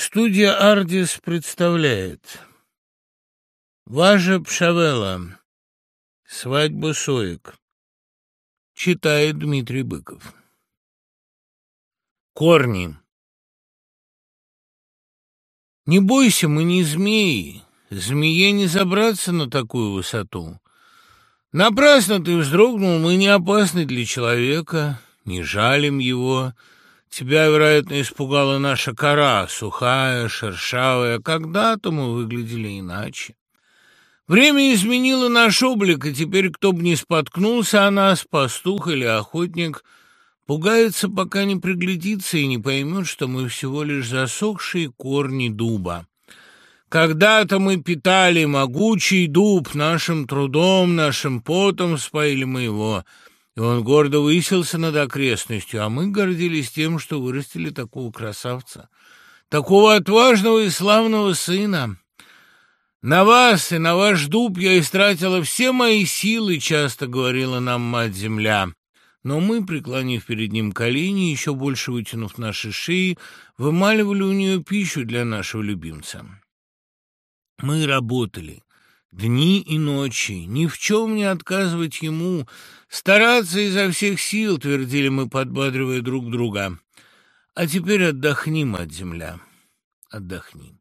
Студия «Ардис» представляет Важа Пшавела «Свадьба соек» Читает Дмитрий Быков Корни Не бойся, мы не змеи, змее не забраться на такую высоту. Напрасно ты вздрогнул, мы не опасны для человека, не жалим его, — Тебя, вероятно, испугала наша кора, сухая, шершавая. Когда-то мы выглядели иначе. Время изменило наш облик, и теперь, кто бы ни споткнулся о нас, пастух или охотник, пугается, пока не приглядится и не поймет, что мы всего лишь засохшие корни дуба. Когда-то мы питали могучий дуб нашим трудом, нашим потом споили мы его — и он гордо высился над окрестностью, а мы гордились тем, что вырастили такого красавца, такого отважного и славного сына. На вас и на ваш дуб я истратила все мои силы, часто говорила нам мать-земля. Но мы, преклонив перед ним колени, еще больше вытянув наши шеи, вымаливали у нее пищу для нашего любимца. Мы работали, Дни и ночи, ни в чем не отказывать ему, стараться изо всех сил, твердили мы, подбадривая друг друга. А теперь отдохни, мать земля, отдохни.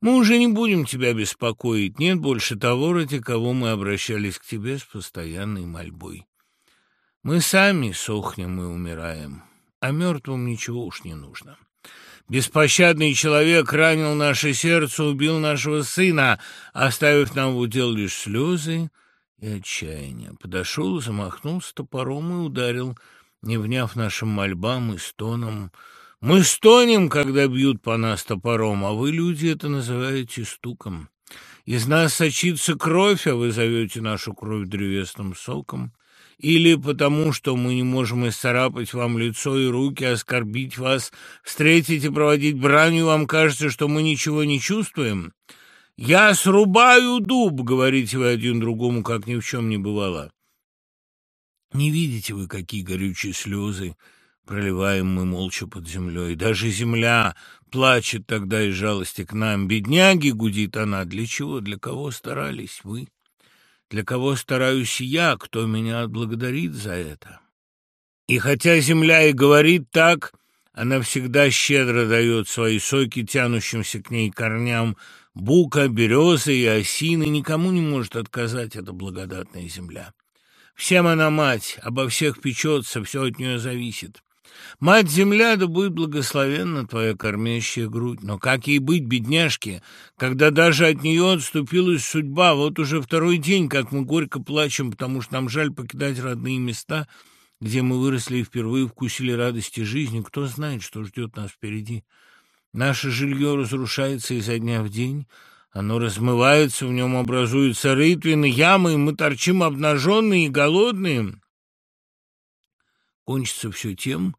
Мы уже не будем тебя беспокоить, нет больше того, ради кого мы обращались к тебе с постоянной мольбой. Мы сами сохнем и умираем, а мертвым ничего уж не нужно. Беспощадный человек ранил наше сердце, убил нашего сына, оставив нам в удел лишь слезы и отчаяние. Подошел, замахнулся топором и ударил, не вняв нашим мольбам и стонам. Мы стонем, когда бьют по нас топором, а вы, люди, это называете стуком. Из нас сочится кровь, а вы зовете нашу кровь древесным соком или потому, что мы не можем исцарапать вам лицо и руки, оскорбить вас, встретить и проводить бранью, вам кажется, что мы ничего не чувствуем? «Я срубаю дуб», — говорите вы один другому, как ни в чем не бывало. Не видите вы, какие горючие слезы проливаем мы молча под землей. Даже земля плачет тогда из жалости к нам. Бедняги, гудит она, для чего, для кого старались вы? Для кого стараюсь я, кто меня отблагодарит за это? И хотя земля и говорит так, она всегда щедро дает свои соки тянущимся к ней корням бука, березы и осины, никому не может отказать эта благодатная земля. Всем она мать, обо всех печется, все от нее зависит. Мать-земля, да будет благословенна твоя кормящая грудь. Но как ей быть, бедняжке, когда даже от нее отступилась судьба? Вот уже второй день, как мы горько плачем, потому что нам жаль покидать родные места, где мы выросли и впервые вкусили радости жизни. Кто знает, что ждет нас впереди? Наше жилье разрушается изо дня в день, оно размывается, в нем образуются рытвины, ямы, и мы торчим обнаженные и голодные. Кончится все тем,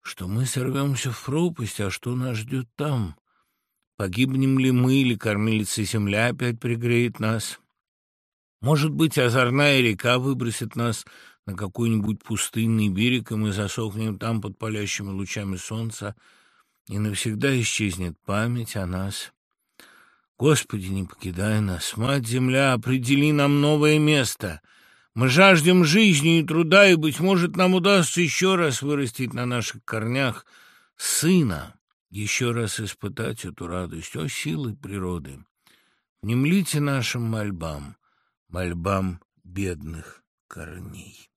что мы сорвемся в пропасть, а что нас ждет там? Погибнем ли мы, или кормилица земля опять пригреет нас? Может быть, озорная река выбросит нас на какой-нибудь пустынный берег, и мы засохнем там под палящими лучами солнца, и навсегда исчезнет память о нас. Господи, не покидай нас, Мать-Земля, определи нам новое место — мы жаждем жизни и труда, и, быть может, нам удастся еще раз вырастить на наших корнях сына, еще раз испытать эту радость, о, силы природы. Внемлите нашим мольбам, мольбам бедных корней.